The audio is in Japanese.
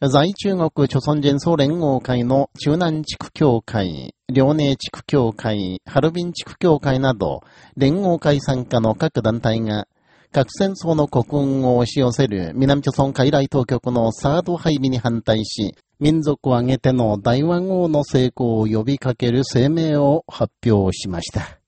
在中国朝鮮人総連合会の中南地区協会、遼寧地区協会、ハルビン地区協会など、連合会参加の各団体が、核戦争の国運を押し寄せる南朝鮮海来当局のサード配備に反対し、民族を挙げての大和号の成功を呼びかける声明を発表しました。